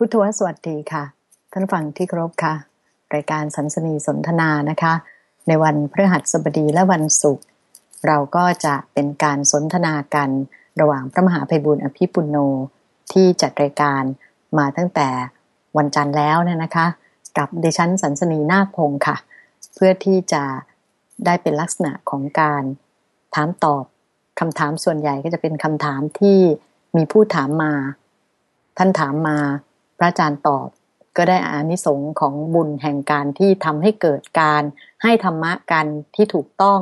พุทธวสวัสดีค่ะ ท่านฟังที่เคารพค่ะ รายการสันสนีสนทนานะคะ ในวันพฤหัสบดีและวันศุกร์เราก็จะเป็นการสนทนากันระหว่างพระมหาภัยบุญอภิปุโนที่จัดรายการมาตั้งแต่วันจันทร์แล้วเนี่ยนะคะ กับดิฉันสันสนีนาคพงค่ะ เพื่อที่จะได้เป็นลักษณะของการถามตอบคำถามส่วนใหญ่ก็จะเป็นคำถามที่มีผู้ถามมา ท่านถามมา พระอาจารย์ตอบ ก็ได้อานิสงส์ของบุญแห่งการที่ทำให้เกิดการให้ธรรมะกันที่ถูกต้อง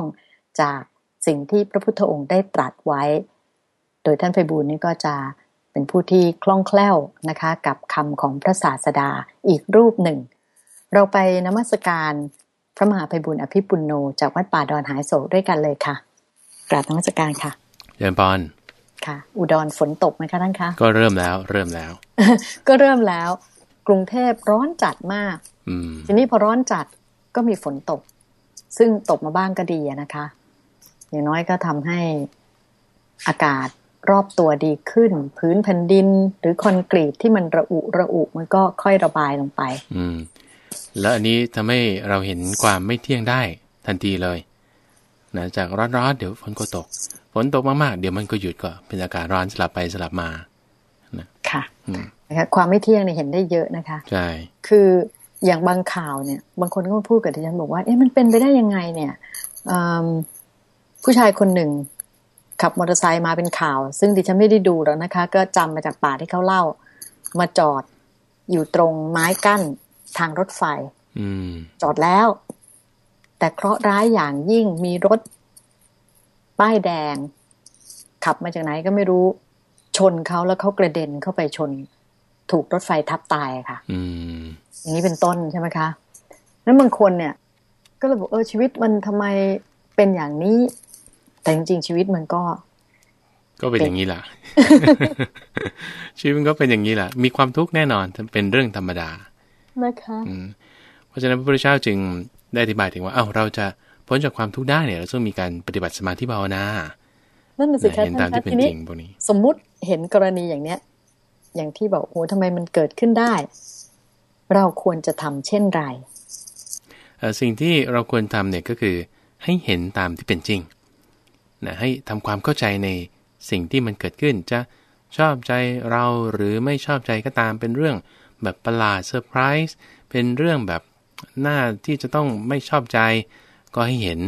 จากสิ่งที่พระพุทธองค์ได้ตรัสไว้ โดยท่านไพบูลนี่ก็จะเป็นผู้ที่คล่องแคล่วนะคะกับคำของพระศาสดาอีกรูปหนึ่ง เราไปนมัสการพระมหาไพบุญอภิปุณโนจากวัดป่าดอนหายโศกด้วยกันเลยค่ะกราบนมัสการค่ะเดินปอนค่ะ อุดรฝนตกไหมคะท่านคะ ก็เริ่มแล้วเริ่มแล้ว ก็เริ่มแล้ว กรุงเทพร้อนจัดมากอืมทีนี้พอร้อนจัดก็มีฝนตก ซึ่งตกมาบ้างก็ดีอะนะคะ อย่างน้อยก็ทำให้อากาศรอบตัวดีขึ้น พื้นแผ่นดิน หรือคอนกรีตที่มันระอุระอุมันก็ค่อยระบายลงไป อืม แล้วอันนี้ทำให้เราเห็นความไม่เที่ยงได้ทันทีเลยนะจากร้อนๆเดี๋ยวฝนก็ตก ฝนตกมากๆ เดี๋ยวมันก็หยุดก็เป็นอากาศร้อนสลับไปสลับมาค่ะอืม นะคะความไม่เที่ยงเนี่ยเห็นได้เยอะนะคะใช่คืออย่างบางข่าวเนี่ย บางคนก็มาพูดกับดิฉันบอกว่า เอ๊ะมันเป็นไปได้ยังไงเนี่ยอืมผู้ชายคนหนึ่ง ขับมอเตอร์ไซค์มาเป็นข่าว ซึ่งดิฉันไม่ได้ดูแล้วนะคะ ก็จำมาจากป่าที่เขาเล่า มาจอดอยู่ตรงไม้กั้นทางรถไฟ อืมจอดแล้ว แต่เคราะห์ร้ายอย่างยิ่งมีรถ ป้ายแดง ขับมาจากไหนก็ไม่รู้ ชนเขาแล้วเขากระเด็นเข้าไปชน ถูกรถไฟทับตายค่ะ อืมอย่างนี้เป็นต้นใช่ไหมคะนั้นบางคนเนี่ย ก็เลยบอกเออชีวิตมันทำไมเป็นอย่างนี้ แต่จริงๆชีวิตมันก็ ก็เป็นอย่างนี้แหละชีวิตมันก็เป็นอย่างนี้แหละมีความทุกข์แน่นอนเป็นเรื่องธรรมดานะคะอืมเพราะฉะนั้นพระพุทธเจ้าจึงได้อธิบายถึงว่าเอ้าเราจะพ้นจากความทุกข์ได้เนี่ย เราต้องมีการปฏิบัติสมาธิภาวนา นั่นน่ะสิคะเห็นตามท่านที่คะเป็นทีจนี้ริงพวกนี้สมมุติเห็นกรณีอย่างเนี้ย อย่างที่บอกโอ้ทำไมมันเกิดขึ้นได้ เราควรจะทำเช่นไรเอ่อสิ่งที่เราควรทำเนี่ยก็คือให้เห็นตามที่เป็นจริงนะให้ทำความเข้าใจในสิ่งที่มันเกิดขึ้น จะชอบใจเราหรือไม่ชอบใจก็ตามเป็นเรื่องแบบประหลาดเซอร์ไพรส์เป็นเรื่องแบบหน้าที่จะต้องไม่ชอบใจ ก็ให้เห็น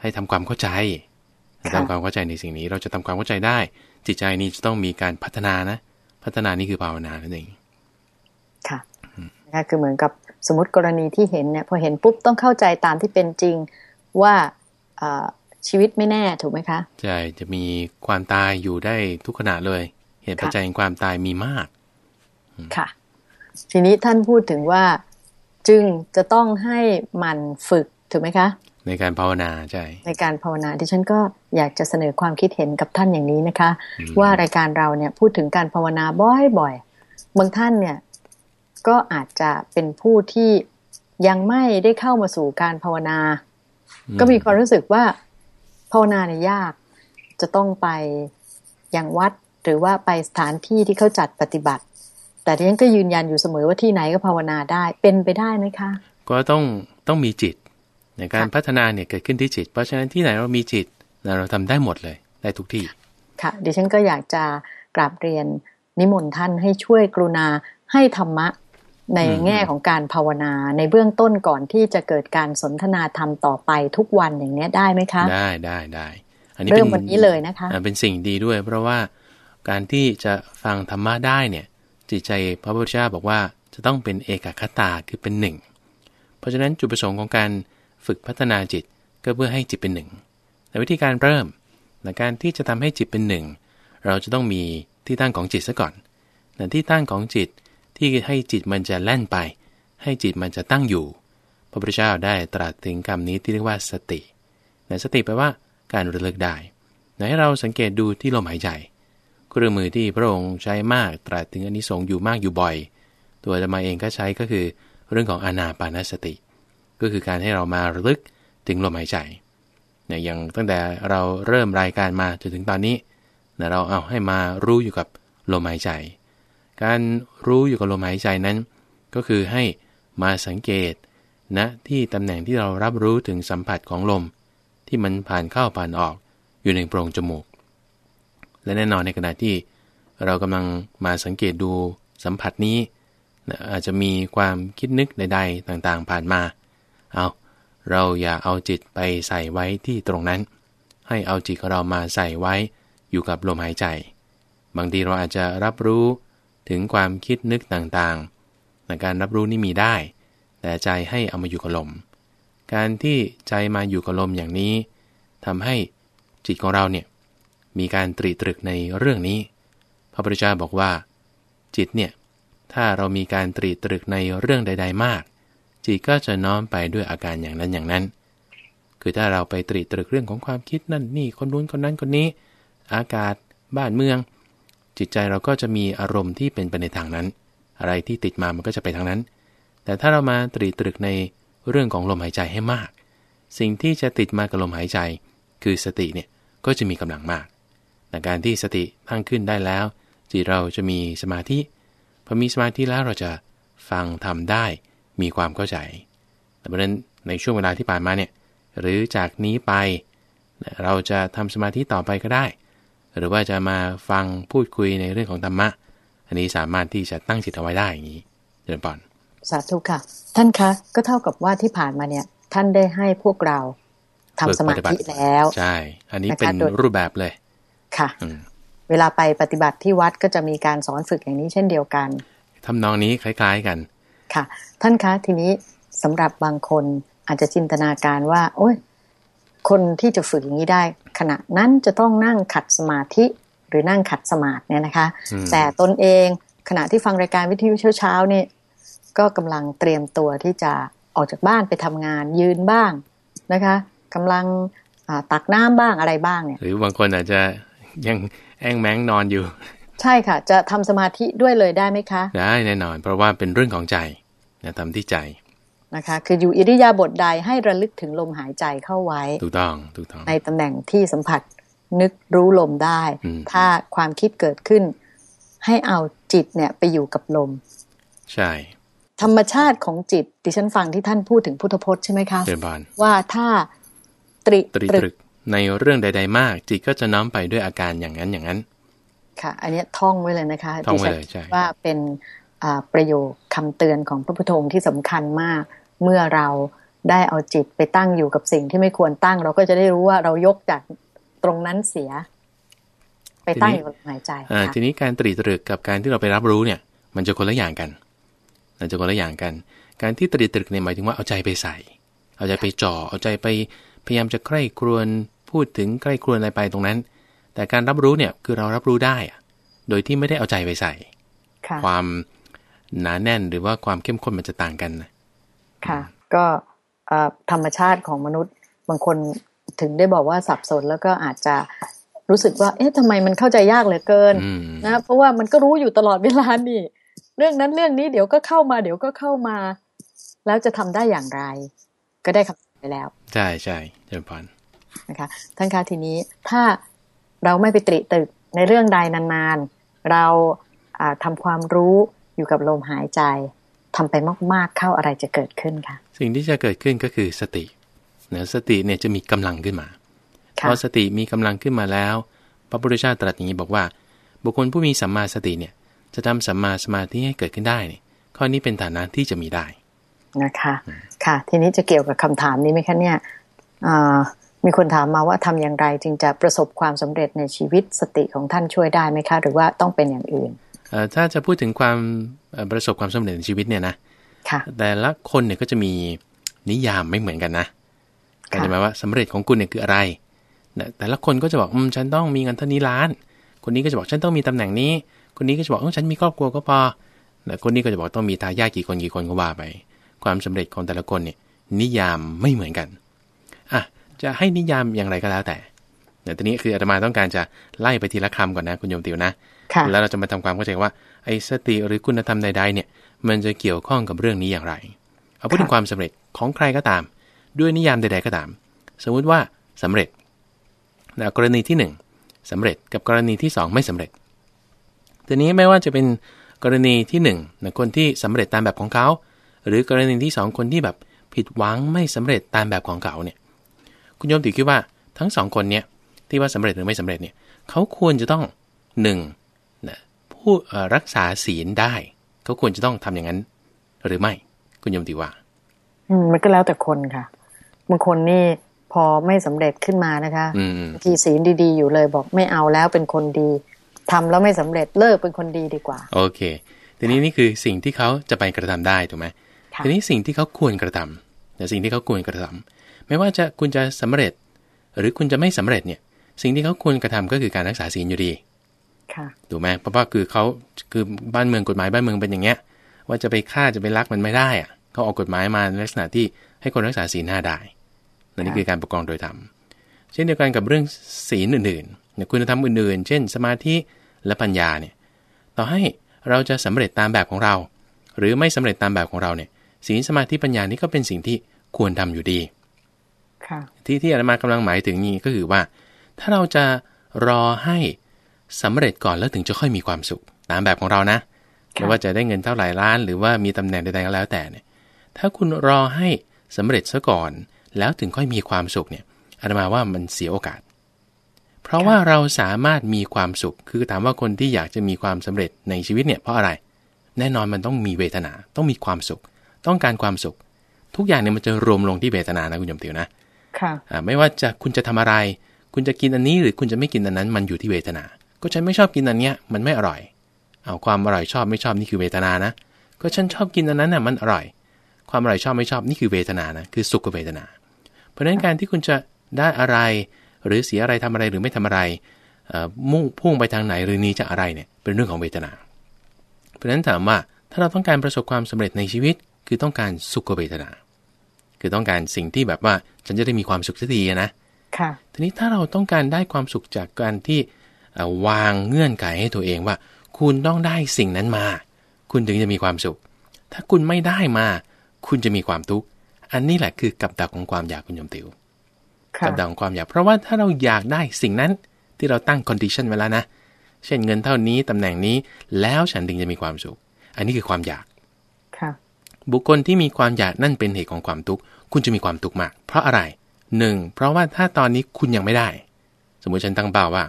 ให้ทำความเข้าใจค่ะ ทำความเข้าใจในสิ่งนี้เราจะทำความเข้าใจได้ จิตใจนี้จะต้องมีการพัฒนานะ พัฒนานี่คือภาวนานั่นเองค่ะนะคะคือเหมือนกับสมมติกรณีที่เห็นเนี่ยพอเห็นปุ๊บต้องเข้าใจตามที่เป็นจริงว่าเอ่อชีวิตไม่แน่ถูกไหมคะใช่จะมีความตายอยู่ได้ทุกขณะเลย เหตุปัจจัยแห่งความตายมีมาก ค่ะ ทีนี้ท่านพูดถึงว่าจึงจะต้องให้มันฝึกถูกไหมคะ ในการภาวนาใช่ในการภาวนาดิฉันก็อยากจะเสนอความคิดเห็นกับท่านอย่างนี้นะคะอืมว่ารายการเราเนี่ยพูดถึงการภาวนาบ่อยๆบางท่านเนี่ยก็อาจจะเป็นผู้ที่ยังไม่ได้เข้ามาสู่การภาวนา ก็มีความรู้สึกว่าภาวนาเนี่ยยากจะต้องไปยังวัดหรือว่าไปสถานที่ที่เขาจัดปฏิบัติ แต่ดิฉันก็ยืนยันอยู่เสมอว่าที่ไหนก็ภาวนาได้เป็นไปได้ไหมคะ ก็ต้องต้องมีจิต ในการค่ะพัฒนาเนี่ยเกิดขึ้นที่จิต เพราะฉะนั้นที่ไหนเรามีจิตเราทำได้หมดเลยได้ทุกที่ ค่ะดิฉันก็อยากจะกราบเรียนนิมนต์ท่านให้ช่วยกรุณาให้ธรรมะในอืมแง่ของการภาวนาในเบื้องต้นก่อนที่จะเกิดการสนทนาธรรมต่อไปทุกวันอย่างเนี้ยได้ไหมคะ ได้ได้ได้อันนี้เริ่มป็วันนี้เลยนะคะอ่าเป็นสิ่งดีด้วย เพราะว่าการที่จะฟังธรรมะได้เนี่ย จิตใจพระพุทธเจ้าบอกว่าจะต้องเป็นเอกคตาคือเป็นหนึ่ง เพราะฉะนั้นจุดประสงค์ของการ ฝึกพัฒนาจิตก็เพื่อให้จิตเป็นหนึ่ง แต่วิธีการเริ่มในการที่จะทำให้จิตเป็นหนึ่ง เราจะต้องมีที่ตั้งของจิตซะก่อนแต่ที่ตั้งของจิตที่ให้จิตมันจะแล่นไป ให้จิตมันจะตั้งอยู่ พระพุทธเจ้าได้ตรัสถึงคำนี้ที่เรียกว่าสติแต่สติแปลว่าการระลึกได้หนให้เราสังเกตดูที่ลมหายใจเครื่องมือที่พระองค์ใช้มากตรัสถึงอนนิสงส์อยู่มากอยู่บ่อย ตัวอาตมาเองก็ใช้ก็คือเรื่องของอานาปานสติ ก็คือการให้เรามาระลึกถึงลมหายใจเนี่ยอย่างตั้งแต่เราเริ่มรายการมาจนถึงตอนนี้นะเราเอาให้มารู้อยู่กับลมหายใจ การรู้อยู่กับลมหายใจนั้น ก็คือให้มาสังเกตณนะที่ตำแหน่งที่เรารับรู้ถึงสัมผัสของลม ที่มันผ่านเข้าผ่านออกอยู่ในโพรงจมูก และแน่นอนในขณะที่เรากำลังมาสังเกตดูสัมผัสนี้อาจจะมีความคิดนึกใด ๆ ต่างๆ ผ่านมา เอาเราอย่าเอาจิตไปใส่ไว้ที่ตรงนั้น ให้เอาจิตของเรามาใส่ไว้อยู่กับลมหายใจ บางทีเราอาจจะรับรู้ถึงความคิดนึกต่างๆในการรับรู้นี่มีได้ แต่ใจให้เอามาอยู่กับลม การที่ใจมาอยู่กับลมอย่างนี้ทำให้จิตของเราเนี่ยมีการตรีตรึกในเรื่องนี้ พระพุทธเจ้าบอกว่า จิตเนี่ยถ้าเรามีการตรีตรึกในเรื่องใด ๆ มาก จิตก็จะน้อมไปด้วยอาการอย่างนั้นอย่างนั้น คือถ้าเราไปตรีตรึกเรื่องของความคิดนั่นนี่คนนู้นคนนั้นคนนี้ อากาศบ้านเมือง จิตใจเราก็จะมีอารมณ์ที่เป็นไปในทางนั้น อะไรที่ติดมามันก็จะไปทางนั้น แต่ถ้าเรามาตรีตรึกในเรื่องของลมหายใจให้มาก สิ่งที่จะติดมากับลมหายใจ คือสติเนี่ยก็จะมีกำลังมากแต่การที่สติตั้งขึ้นได้แล้ว จิตเราจะมีสมาธิพอมีสมาธิแล้วเราจะฟังทำได้ มีความเข้าใจเพราะฉะนั้นในช่วงเวลาที่ผ่านมาเนี่ยหรือจากนี้ไป เราจะทำสมาธิต่อไปก็ได้ หรือว่าจะมาฟังพูดคุยในเรื่องของธรรมะ อันนี้สามารถที่จะตั้งจิตเอาไว้ได้อย่างนี้เดินปอนสาธุค่ะ ท่านคะก็เท่ากับว่าที่ผ่านมาเนี่ยท่านได้ให้พวกเราทำสมาธิแล้วใช่อันนี้เป็นรูปแบบเลยค่ะเวลาไปปฏิบัติที่วัดก็จะมีการสอนฝึกอย่างนี้เช่นเดียวกันทำนองนี้คล้าย ๆกัน ค่ะ ท่านคะทีนี้สำหรับบางคนอาจจะจินตนาการว่า โอ้ยคนที่จะฝึกอย่างนี้ได้ ขณะนั้นจะต้องนั่งขัดสมาธิหรือนั่งขัดสมาธิเนี่ยนะคะ แต่ตนเองขณะที่ฟังรายการวิทยุเช้าๆเนี่ยก็กำลังเตรียมตัวที่จะออกจากบ้านไปทำงานยืนบ้างนะคะกำลังตักน้ำบ้างอะไรบ้างเนี่ย หรือบางคนอาจจะยังแองแมงนอนอยู่ ใช่ค่ะ จะทำสมาธิด้วยเลยได้ไหมคะ ได้แน่นอน เพราะว่าเป็นเรื่องของใจ นะทำที่ใจนะคะ คืออยู่อิริยาบถใดให้ระลึกถึงลมหายใจเข้าไว้ถูกต้องถูกต้องในตำแหน่งที่สัมผัสนึกรู้ลมได้ ถ้าความคิดเกิดขึ้น ให้เอาจิตเนี่ยไปอยู่กับลม ใช่ ธรรมชาติของจิตดิฉันฟังที่ท่านพูดถึงพุทธพจน์ใช่ไหมคะเดินบานว่าถ้าตริตรึกในเรื่องใด ๆ มาก จิตก็จะน้อมไปด้วยอาการอย่างนั้นอย่างนั้น ค่ะ อันนี้ท่องไว้เลยนะคะท่องไว้เลยใช่ว่าเป็น ประโยคคำเตือนของพระพุทโธที่สำคัญมาก เมื่อเราได้เอาจิตไปตั้งอยู่กับสิ่งที่ไม่ควรตั้ง เราก็จะได้รู้ว่าเรายกจากตรงนั้นเสีย ไปตั้งอยู่กับหายใจทีนี้การตรีตรึกกับการที่เราไปรับรู้เนี่ย มันจะคนละอย่างกันมันจะคนละอย่างกัน การที่ตรีตรึกเนี่ยหมายถึงว่าเอาใจไปใส่ เอาใจไปจ่อเอาใจไปพยายามจะใคร่ครวญพูดถึงใกล้ครวญอะไรไปตรงนั้น แต่การรับรู้เนี่ยคือเรารับรู้ได้อะโดยที่ไม่ได้เอาใจไปใส่ ความ หนาแน่นหรือว่าความเข้มข้นมันจะต่างกันนะค่ะ ก็ธรรมชาติของมนุษย์ บางคนถึงได้บอกว่าสับสนแล้วก็อาจจะรู้สึกว่า เอ๊ะทำไมมันเข้าใจยากเหลือเกินนะเพราะว่ามันก็รู้อยู่ตลอดเวลานี่ เรื่องนั้นเรื่องนี้เดี๋ยวก็เข้ามา เดี๋ยวก็เข้ามา แล้วจะทำได้อย่างไร ก็ได้คำไปแล้ว ใช่ใช่เจริญพรนะคะท่านคะทีนี้ถ้าเราไม่ไปตริตึกในเรื่องใดนานๆ เราทำความรู้ อยู่กับลมหายใจทำไปมาก ๆเข้าอะไรจะเกิดขึ้นคะสิ่งที่จะเกิดขึ้นก็คือสติเนะสติเนี่ยจะมีกำลังขึ้นมาพอสติมีกำลังขึ้นมาแล้ว พระพุทธเจ้าตรัสอย่างนี้บอกว่า บุคคลผู้มีสัมมาสติเนี่ยจะทำสัมมาสมาธิให้เกิดขึ้นได้เนี่ยข้อนี้เป็นฐานะที่จะมีได้นะคะ ค่ะ ทีนี้จะเกี่ยวกับคำถามนี้ไหมคะเนี่ยมีคนถามมาว่าทำอย่างไรจึงจะประสบความสำเร็จในชีวิตสติของท่านช่วยได้ไหมคะ หรือว่าต้องเป็นอย่างอื่น ถ้าจะพูดถึงความประสบความสำเร็จในชีวิตเนี่ยนะแต่ละคนเนี่ยก็จะมีนิยามไม่เหมือนกันนะก็จะหมายว่าสำเร็จของคุณเนี่ยคืออะไร แต่ละคนก็จะบอกอืมฉันต้องมีเงินเท่านี้ล้าน คนนี้ก็จะบอกฉันต้องมีตำแหน่งนี้ คนนี้ก็จะบอกเออฉันมีครอบครัวก็พอแต่คนนี้ก็จะบอกต้องมีทายาทกี่คนกี่คนก็ว่าไป ความสำเร็จของแต่ละคนเนี่ย นิยามไม่เหมือนกันอะจะให้นิยามอย่างไรก็แล้วแต่แต่ตอนนี้คืออาตมาต้องการจะไล่ไปทีละคำก่อนนะคุณโยมติวนะ แล้วเราจะมาทำความเข้าใจว่าไอ้สติหรือคุณธรรมใดๆเนี่ย มันจะเกี่ยวข้องกับเรื่องนี้อย่างไร เอาพูดถึงความสำเร็จของใครก็ตาม ด้วยนิยามใด ๆก็ตาม สมมุติว่าสำเร็จนะกรณีที่ 1สำเร็จกับกรณีที่ 2 ไม่สำเร็จทีนี้ไม่ว่าจะเป็นกรณีที่1นึ่งคนที่สำเร็จตามแบบของเขา หรือกรณีที่ 2 คนที่แบบผิดหวังไม่สำเร็จตามแบบของเขาเนี่ย คุณโยมติคิดว่าทั้งสองคนเนี่ยที่ว่าสำเร็จหรือไม่สำเร็จเนี่ยเขาควรจะต้องหนึ่งนะ ผู้รักษาศีลได้ เขาควรจะต้องทำอย่างนั้น หรือไม่ คุณโยมติว่า อืมมันก็แล้วแต่คนค่ะบางคนนี่พอไม่สำเร็จขึ้นมานะคะทีศีลดีๆ อยู่เลยบอกไม่เอาแล้วเป็นคนดีทำแล้วไม่สำเร็จเลิกเป็นคนดีดีกว่า โอเค ทีนี้นี่คือสิ่งที่เขาจะไปกระทำได้ถูกไหมทีนี้สิ่งที่เขาควรกระทำแต่สิ่งที่เขาควรกระทำไม่ว่าจะคุณจะสำเร็จ หรือคุณจะไม่สำเร็จเนี่ย สิ่งที่เขาควรกระทำก็คือการรักษาศีลอยู่ดี ถูกไหมเพราะว่าคือเขาคือบ้านเมืองกฎหมายบ้านเมืองเป็นอย่างเงี้ย ว่าจะไปฆ่าจะไปลักมันไม่ได้อะเขาออกกฎหมายมาในลักษณะที่ให้คนรักษาศีลห้าได้นั่นคือการปกครองโดยธรรมเช่นเดียวกันกับเรื่องศีลอื่นๆคุณธรรมอื่นๆ เช่น สมาธิและปัญญาเนี่ยต่อให้เราจะสำเร็จตามแบบของเรา หรือไม่สำเร็จตามแบบของเราเนี่ยศีลสมาธิปัญญานี่ก็เป็นสิ่งที่ควรทำอยู่ดีที่ที่อาตมากำลังหมายถึงนี้ก็คือว่า ถ้าเราจะรอให้ สำเร็จก่อนแล้วถึงจะค่อยมีความสุข ตามแบบของเรานะไม่ว่าจะได้เงินเท่าไหร่ล้าน หรือว่ามีตำแหน่งใดๆก็แล้วแต่เนี่ย ถ้าคุณรอให้สำเร็จซะก่อน แล้วถึงค่อยมีความสุขเนี่ยอาตมาว่ามันเสียโอกาส เพราะว่าเราสามารถมีความสุข คือถามว่าคนที่อยากจะมีความสำเร็จในชีวิตเนี่ยเพราะอะไร แน่นอนมันต้องมีเวทนา ต้องมีความสุข ต้องการความสุข ทุกอย่างเนี่ยมันจะรวมลงที่เวทนานะคุณยมติวนะค่ะไม่ว่าจะคุณจะทำอะไร คุณจะกินอันนี้หรือคุณจะไม่กินอันนั้น มันอยู่ที่เวทนา ก็ฉันไม่ชอบกินอันเนี้ยมันไม่อร่อย เอาความอร่อยชอบไม่ชอบนี่คือเวทนานะ ก็ฉันชอบกินอันนั้นน่ะมันอร่อย ความอร่อยชอบไม่ชอบนี่คือเวทนานะคือสุขเวทนา เพราะฉะนั้นการที่คุณจะได้อะไร หรือเสียอะไรทำอะไรหรือไม่ทำอะไรมุ่งพุ่งไปทางไหนหรือนี้จะอะไรเนี่ยเป็นเรื่องของเวทนา เพราะฉะนั้นถามว่าถ้าเราต้องการประสบความสำเร็จในชีวิต คือต้องการสุขเวทนา คือต้องการสิ่งที่แบบว่าฉันจะได้มีความสุขสักทีนะค่ะทีนี้ถ้าเราต้องการได้ความสุขจากการที่ วางเงื่อนไขให้ตัวเองว่า คุณต้องได้สิ่งนั้นมา คุณถึงจะมีความสุข ถ้าคุณไม่ได้มา คุณจะมีความทุกข์อันนี้แหละคือกับดักของความอยากคุณยมติวกับดักของความอยาก เพราะว่าถ้าเราอยากได้สิ่งนั้นที่เราตั้ง condition ไว้แล้วนะเช่นเงินเท่านี้ตำแหน่งนี้แล้วฉันถึงจะมีความสุข อันนี้คือความอยากบุคคลที่มีความอยากนั่นเป็นเหตุของความทุกข์คุณจะมีความทุกข์มาก เพราะอะไรหนึ่งเพราะว่าถ้าตอนนี้คุณยังไม่ได้ สมมุติฉันตั้งเป้าว่า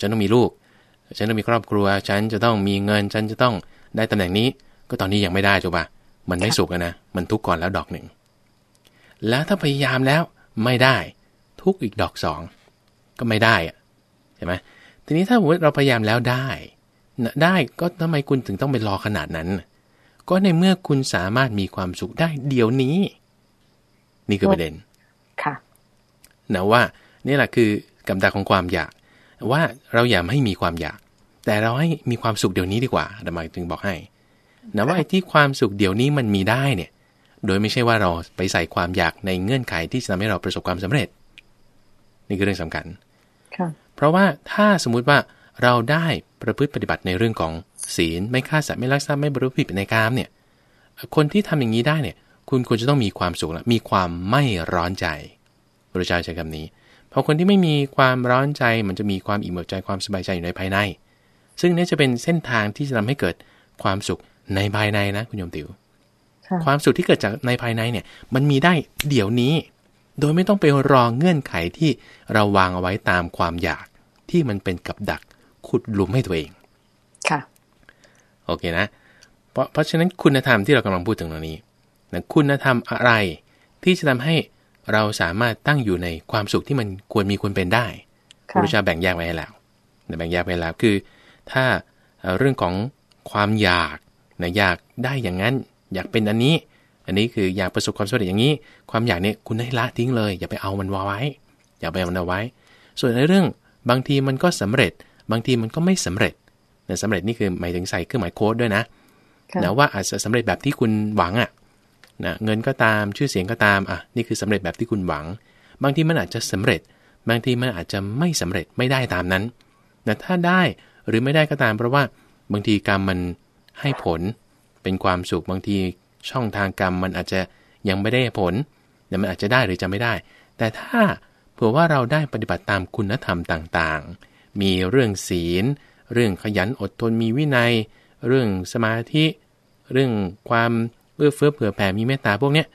ฉันต้องมีลูก ฉันต้องมีครอบครัว ฉันจะต้องมีเงิน ฉันจะต้องได้ตำแหน่งนี้ ก็ตอนนี้ยังไม่ได้จูป่ะมันไม่สุขนะ มันทุกข์ก่อนแล้วดอกหนึ่ง แล้วถ้าพยายามแล้วไม่ได้ ทุกอีกดอกสองก็ไม่ได้อะใช่ไหมทีนี้ถ้าเราพยายามแล้วได้ ได้ก็ทำไมคุณถึงต้องไปรอขนาดนั้น ก็ในเมื่อคุณสามารถมีความสุขได้เดี๋ยวนี้ นี่คือประเด็น ค่ะนะว่านี่แหละคือกำดักของความอยาก ว่าเราอย่าให้มีความอยาก แต่เราให้มีความสุขเดี๋ยวนี้ดีกว่าดมาจึงบอกให้นะว่าไอ้ที่ความสุขเดี๋ยวนี้มันมีได้เนี่ย โดยไม่ใช่ว่าเราไปใส่ความอยากในเงื่อนไขที่จะทำให้เราประสบความสำเร็จ นี่คือเรื่องสำคัญเพราะว่าถ้าสมมุติว่าเราได้ประพฤติปฏิบัติในเรื่องของศีลไม่ฆ่าสัตว์ไม่ลักทรัพย์ไม่บริโภคผิดในกามเนี่ย คนที่ทำอย่างนี้ได้เนี่ย คุณควรจะต้องมีความสุขและมีความไม่ร้อนใจบริจาใช้คำนี้เพราะคนที่ไม่มีความร้อนใจมันจะมีความอิ่มเอิบใจความสบายใจอยู่ในภายใน ซึ่งนี่จะเป็นเส้นทางที่จะทำให้เกิดความสุขในภายในนะคุณโยมติวความสุขที่เกิดจากในภายในเนี่ย มันมีได้เดี๋ยวนี้ โดยไม่ต้องไปรอเงื่อนไขที่เราวางเอาไว้ตามความอยากที่มันเป็นกับดักขุดหลุมให้ตัวเอง ค่ะ โอเคนะ เพราะเพราะฉะนั้นคุณธรรมที่เรากำลังพูดถึงตรงนี้นะคุณธรรมอะไรที่จะทำให้ เราสามารถตั้งอยู่ในความสุขที่มันควรมีควรเป็นได้พระพุทธเจ้าแบ่งแยกไว้ให้แล้วแบ่งแยกไว้แล้วคือ ถ้าเรื่องของความอยากนะอยากได้อย่างนั้น อยากเป็นอันนี้ อันนี้คืออยากประสบความสำเร็จอย่างนี้ ความอยากเนี่ยคุณให้ละทิ้งเลย อย่าไปเอามันไว้ อย่าไปเอามันเอาไว้ ส่วนในเรื่องบางทีมันก็สำเร็จ บางทีมันก็ไม่สำเร็จแต่สำเร็จนี่คือหมายถึงใส่เครื่องหมายโค้ดด้วยนะนะว่าอาจจะสำเร็จแบบที่คุณหวังอะ นะเงินก็ตามชื่อเสียงก็ตามอะนี่คือสำเร็จแบบที่คุณหวัง บางทีมันอาจจะสำเร็จ บางทีมันอาจจะไม่สำเร็จไม่ได้ตามนั้นแต่ถ้าได้หรือไม่ได้ก็ตาม เพราะว่าบางทีกรรมมันให้ผล เป็นความสุขบางทีช่องทางกรรมมันอาจจะยังไม่ได้ผลแต่มันอาจจะได้หรือจะไม่ได้ แต่ถ้าเผื่อว่าเราได้ปฏิบัติตามคุณธรรมต่างๆ มีเรื่องศีล เรื่องขยันอดทนมีวินัย เรื่องสมาธิ เรื่องความ เอื้อเฟื้อเผื่อแผ่มีเมตตาพวกเนี้ย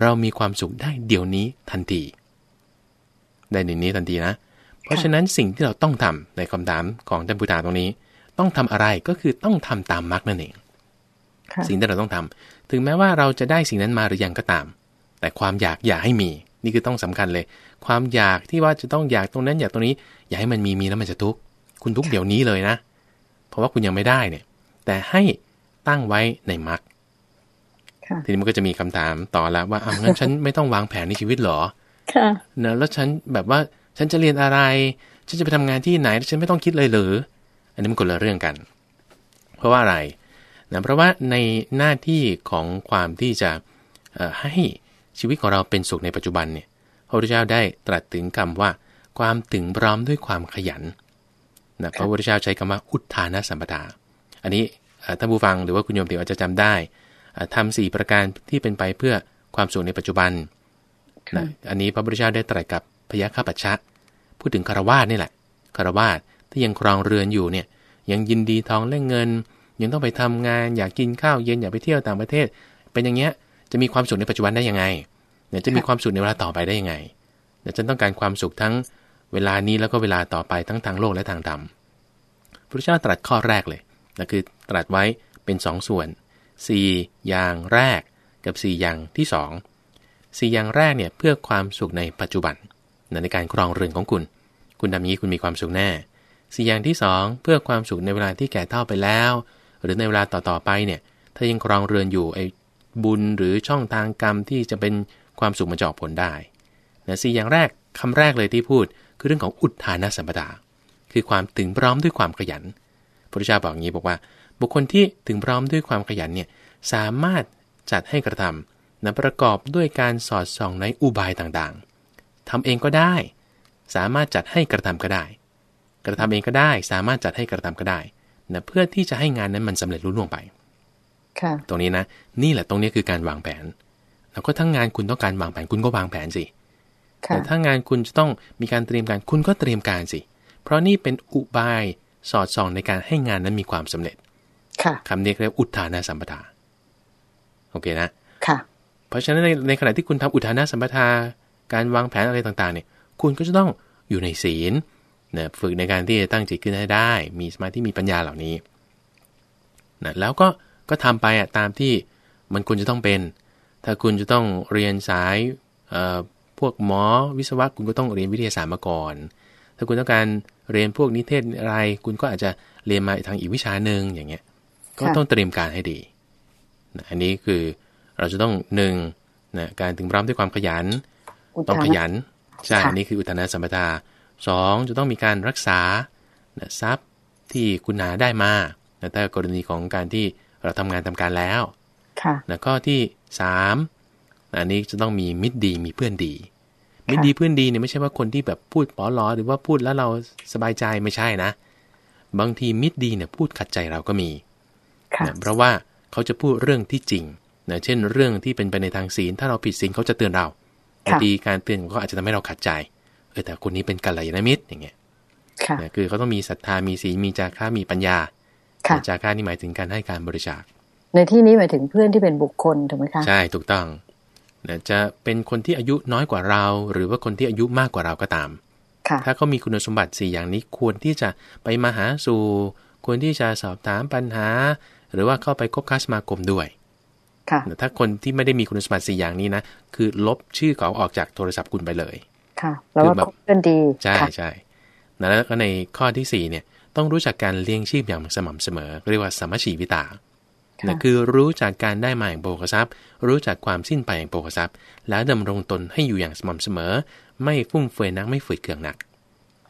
เรามีความสุขได้เดี๋ยวนี้ทันที ได้เดี๋ยวนี้ทันทีนะ เพราะฉะนั้นสิ่งที่เราต้องทำในคำถามของท่านพุทธาตรงนี้ ต้องทำอะไรก็คือต้องทำตามมรรคนั่นเองค่ะสิ่งที่เราต้องทำถึงแม้ว่าเราจะได้สิ่งนั้นมาหรือยังก็ตาม แต่ความอยากอย่าให้มี นี่คือต้องสำคัญเลย ความอยากที่ว่าจะต้องอยากตรงนั้นอยากตรงนี้ อย่าให้มันมีมีแล้วมันจะทุกข์คุณทุกข์เดี๋ยวนี้เลยนะ เพราะว่าคุณยังไม่ได้เนี่ย แต่ให้ตั้งไว้ในมรรคค่ะ ทีนี้มันก็จะมีคำถามต่อแล้วว่าอ้าวงั้นฉันไม่ต้องวางแผนในชีวิตเหรอค่ะเนอะแล้วฉันแบบว่าฉันจะเรียนอะไร ฉันจะไปทำงานที่ไหนฉันไม่ต้องคิดเลยเหรือ อันนี้มันคนละเรื่องกัน เพราะว่าอะไรนะเพราะว่าในหน้าที่ของความที่จะเอ่อให้ชีวิตของเราเป็นสุขในปัจจุบันเนี่ยพระพุทธเจ้าได้ตรัสถึงคำว่า ความถึงพร้อมด้วยความขยันนะพระพุทธเจ้าใช้คำว่าอุทานสัมปทา อันนี้เอ่อท่านผู้ฟังหรือว่าคุณโยมเดี๋ยวอาจจะจำได้เอ่อ ทำสี่ประการที่เป็นไปเพื่อความสุขในปัจจุบันนะอันนี้พระพุทธเจ้าได้ตรัสกับพยาคาปัชชะ พูดถึงคารวาสนี่แหละคารวาสที่ยังครองเรือนอยู่เนี่ย ยังยินดีทองเล่นเงิน ยังต้องไปทำงานอยากกินข้าวเย็นอยากไปเที่ยวต่างประเทศ เป็นอย่างเงี้ยจะมีความสุขในปัจจุบันได้ยังไงเนี่ยจะมีความสุขในเวลาต่อไปได้ยังไงเนี่ยฉันต้องการความสุขทั้งเวลานี้แล้วก็เวลาต่อไปทั้งทางโลกและทางธรรมพระพุทธเจ้าตรัสข้อแรกเลยนะคือตรัสไว้เป็นสองส่วน 4 อย่างแรกกับ 4 อย่างที่สองสี่อย่างแรกเนี่ยเพื่อความสุขในปัจจุบันในการครองเรือนของคุณ คุณทำอย่างนี้คุณมีความสุขแน่สี่อย่างที่สองเพื่อความสุขในเวลาที่แก่เฒ่าไปแล้ว หรือในเวลาต่อๆไปเนี่ยถ้ายังครองเรือนอยู่ไอ้บุญหรือช่องทางกรรมที่จะเป็นความสุขมันจะออกผลได้นะสี่อย่างแรกคำแรกเลยที่พูดคือเรื่องของอุทานสัมปทาคือความถึงพร้อมด้วยความขยันพระพุทธเจ้าบอกอย่างนี้บอกว่า บุคคลที่ถึงพร้อมด้วยความขยันเนี่ยสามารถจัดให้กระทำนะประกอบด้วยการสอดส่องในอุบายต่างๆทำเองก็ได้ สามารถจัดให้กระทำก็ได้ กระทำเองก็ได้ สามารถจัดให้กระทำก็ได้นะเพื่อที่จะให้งานนั้นมันสำเร็จรุ่ล่วงไปค่ะตรงนี้นะ นี่แหละตรงนี้คือการวางแผน แล้วก็ทั้งงานคุณต้องการวางแผนคุณก็วางแผนสิค่ะแต่ถ้างานคุณจะต้องมีการเตรียมการคุณก็เตรียมการสิ เพราะนี่เป็นอุบายสอดส่องในการให้งานนั้นมีความสำเร็จ ค่ะคำนี้เรียกอุทานาสัมปทา โอเคนะค่ะ เพราะฉะนั้นในในขณะที่คุณทำอุทานะสัมปทา การวางแผนอะไรต่างๆ เนี่ย คุณก็จะต้องอยู่ในศีลนะฝึกในการที่จะตั้งจิตขึ้นให้ได้ มีสมาธิมีปัญญาเหล่านี้นะแล้วก็ก็ทำไปอะตามที่มันควรจะต้องเป็น ถ้าคุณจะต้องเรียนสายเอ่อพวกหมอวิศวะคุณก็ต้องเรียนวิทยาศาสตร์มาก่อน ถ้าคุณต้องการเรียนพวกนิเทศอะไร คุณก็อาจจะเรียนมาทางอีกวิชาหนึ่งอย่างเงี้ย ก็ต้องเตรียมการให้ดีนะอันนี้คือเราจะต้องหนึ่งนะการถึงพร้อมด้วยความขยัน ต้องขยัน ใช่ค่ะอันนี้คืออุทานะสัมปทาสองจะต้องมีการรักษานะทรัพย์ที่คุณหาได้มานะถ้ากรณีของการที่เราทำงานทำการแล้วค่ะนะข้อที่สามนะอันนี้จะต้องมีมิตรดีมีเพื่อนดีมิตรดีเพื่อนดีเนี่ยไม่ใช่ว่าคนที่แบบพูดปอหลอหรือว่าพูดแล้วเราสบายใจไม่ใช่นะ บางทีมิตรดีเนี่ยพูดขัดใจเราก็มีค่ะ นะเพราะว่าเขาจะพูดเรื่องที่จริงนะเช่น เรื่องที่เป็นไปในทางศีล ถ้าเราผิดศีลเขาจะเตือนเราบางทีการเตือนของเขาอาจจะทำให้เราขัดใจเออแต่คนนี้เป็นกัลยาณมิตรอย่างเงี้ยค่ะนะคือเขาต้องมีศรัทธามีศีลมีจาระมีปัญญาค่ะจาระนี่หมายถึงการให้การบริจาค ในที่นี้หมายถึงเพื่อนที่เป็นบุคคลถูกไหมคะใช่ถูกต้องนะจะเป็นคนที่อายุน้อยกว่าเรา หรือว่าคนที่อายุมากกว่าเราก็ตามค่ะถ้าเขามีคุณสมบัติ4อย่างนี้ควรที่จะไปมาหาสู่ควรที่จะสอบถามปัญหา หรือว่าเข้าไปคบค้าสมาคมด้วยค่ะถ้าคนที่ไม่ได้มีคุณสมบัติ4อย่างนี้นะ คือลบชื่อเขาออกจากโทรศัพท์คุณไปเลย ค่ะแล้วคือว่าแบบคบเพื่อนดีใช่ค่ะใช่นะแล้วก็ในข้อทีสี่4เนี่ยต้องรู้จักการเลี้ยงชีพอย่างสม่ำเสมอ เรียกว่าสมชีวิตาค่ะนะคือรู้จากการได้มาแห่งโภคทรัพย์ รู้จากความสิ้นไปแห่งโภคทรัพย์ แล้วดำรงตนให้อยู่อย่างสม่ำเสมอ ไม่ฟุ่มเฟือยนักไม่ฝืดเคืองนัก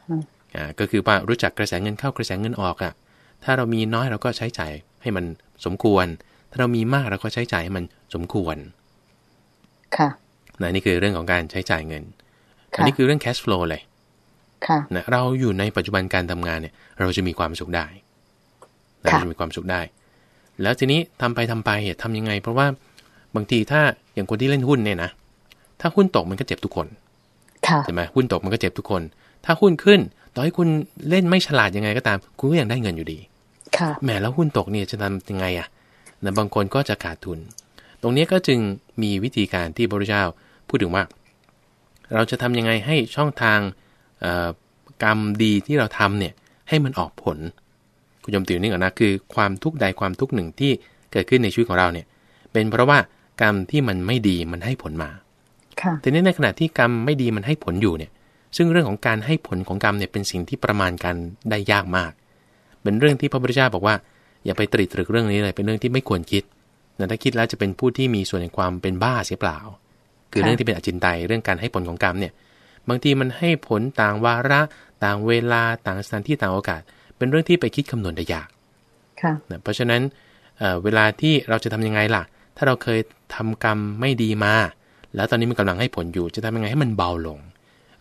อืมอ่าก็คือว่ารู้จักกระแสเงินเข้ากระแสเงินออกอะ ถ้าเรามีน้อยเราก็ใช้จ่าย ให้มันสมควร ถ้าเรามีมากเราก็ใช้จ่ายให้มันสมควร ค่ะนะนี่คือเรื่องของการใช้จ่ายเงินค่ะอันนี้คือเรื่อง cash flow เลย ค่ะนะเราอยู่ในปัจจุบันการทำงานเนี่ย เราจะมีความสุขได้นะค่ะเราจะมีความสุขได้ แล้วทีนี้ทำไปทำไปเนี่ยทำยังไง เพราะว่าบางทีถ้าอย่างคนที่เล่นหุ้นเนี่ยนะ ถ้าหุ้นตกมันก็เจ็บทุกคนค่ะใช่ไหมหุ้นตกมันก็เจ็บทุกคน ถ้าหุ้นขึ้น ต่อให้คุณเล่นไม่ฉลาดยังไงก็ตาม คุณก็ยังได้เงินอยู่ดี ค่ะแหมแล้วหุ้นตกเนี่ยจะทำยังไงอะนะบางคนก็จะขาดทุน ตรงนี้ก็จึงมีวิธีการที่พระพุทธเจ้าพูดถึงว่า เราจะทำยังไงให้ช่องทางกรรมดีที่เราทำเนี่ยให้มันออกผล คุณยมตื่นนี่ก่อนนะคือความทุกข์ใดความทุกข์หนึ่งที่เกิดขึ้นในชีวิตของเราเนี่ย เป็นเพราะว่ากรรมที่มันไม่ดีมันให้ผลมาค่ะแต่นี้ในขณะที่กรรมไม่ดีมันให้ผลอยู่เนี่ย ซึ่งเรื่องของการให้ผลของกรรมเนี่ยเป็นสิ่งที่ประมาณกันได้ยากมาก เป็นเรื่องที่พระพุทธเจ้าบอกว่า อย่าไปตรีตรึกเรื่องนี้เลยเป็นเรื่องที่ไม่ควรคิดแต่ถ้าคิดแล้วจะเป็นผู้ที่มีส่วนในความเป็นบ้าเสียเปล่า คือเรื่องที่เป็นอจินไตยเรื่องการให้ผลของกรรมเนี่ย บางทีมันให้ผลต่างวาระต่างเวลาต่างสถานที่ต่างโอกาส เป็นเรื่องที่ไปคิดคำนวณได้ยากค่ะเพราะฉะนั้นเเวลาที่เราจะทำยังไงล่ะ ถ้าเราเคยทำกรรมไม่ดีมา แล้วตอนนี้มันกำลังให้ผลอยู่ จะทำยังไงให้มันเบาลง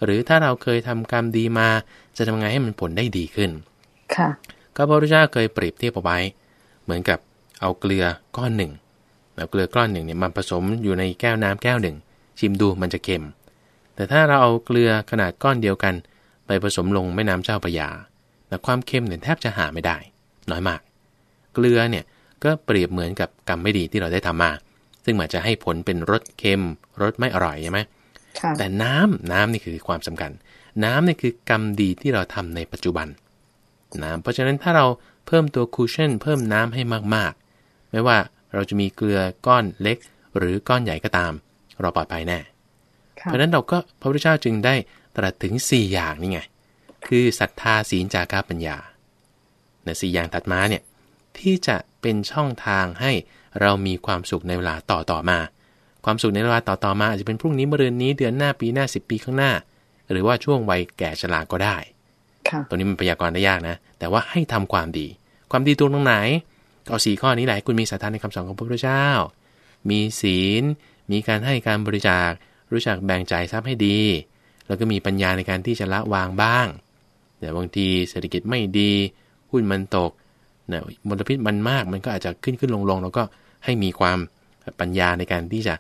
หรือถ้าเราเคยทำกรรมดีมา จะทำยังไงให้มันผลได้ดีขึ้น ค่ะ ก็พระพุทธเจ้าเคยเปรียบเทียบเอาไว้ เหมือนกับเอาเกลือก้อนหนึ่งเอาเกลือก้อนหนึ่งเนี่ยมาผสมอยู่ในแก้วน้ำแก้วหนึ่ง ชิมดูมันจะเค็ม แต่ถ้าเราเอาเกลือขนาดก้อนเดียวกัน ไปผสมลงแม่น้ำเจ้าพระยาแต่ความเค็มเนี่ยแทบจะหาไม่ได้ น้อยมาก เกลือเนี่ยก็เปรียบเหมือนกับกรรมไม่ดีที่เราได้ทำมา ซึ่งอาจจะให้ผลเป็นรสเค็มรสไม่อร่อยใช่ไหมแต่น้ำน้ำนี่คือความสำคัญ น้ำนี่คือกรรมดีที่เราทำในปัจจุบัน น้ำเพราะฉะนั้นถ้าเราเพิ่มตัวคูชั่นเพิ่มน้ำให้มากๆ ไม่ว่าเราจะมีเกลือก้อนเล็ก หรือก้อนใหญ่ก็ตาม เราปลอดภัยแน่ เพราะฉะนั้นเราก็พระพุทธเจ้าจึงได้ตรัสถึง 4 อย่างนี่ไง คือศรัทธาศีลจาระปัญญาในสี่อย่างถัดมาเนี่ยที่จะเป็นช่องทางให้เรามีความสุขในเวลาต่อต่อมา ความสุขในเวลาต่อต่อมาอาจจะเป็นพรุ่งนี้มะรืนนี้เดือนหน้าปีหน้า 10 ปีข้างหน้า หรือว่าช่วงวัยแก่ชราก็ได้ ตรงนี้มันพยากรณ์ได้ยากนะ แต่ว่าให้ทำความดี ความดีตรงไหนเอาสี่ข้อนี้แหละคุณมีศรัทธาในคำสอนของพระพุทธเจ้า มีศีล มีการให้การบริจาค รู้จักแบ่งจ่ายทรัพย์ให้ดี แล้วก็มีปัญญาในการที่จะละวางบ้าง แต่บางทีเศรษฐกิจไม่ดีหุ้นมันตกนะมลพิษมันมาก มันก็อาจจะขึ้นขึ้นลงลงแล้วก็ให้มีความปัญญาในการที่จะ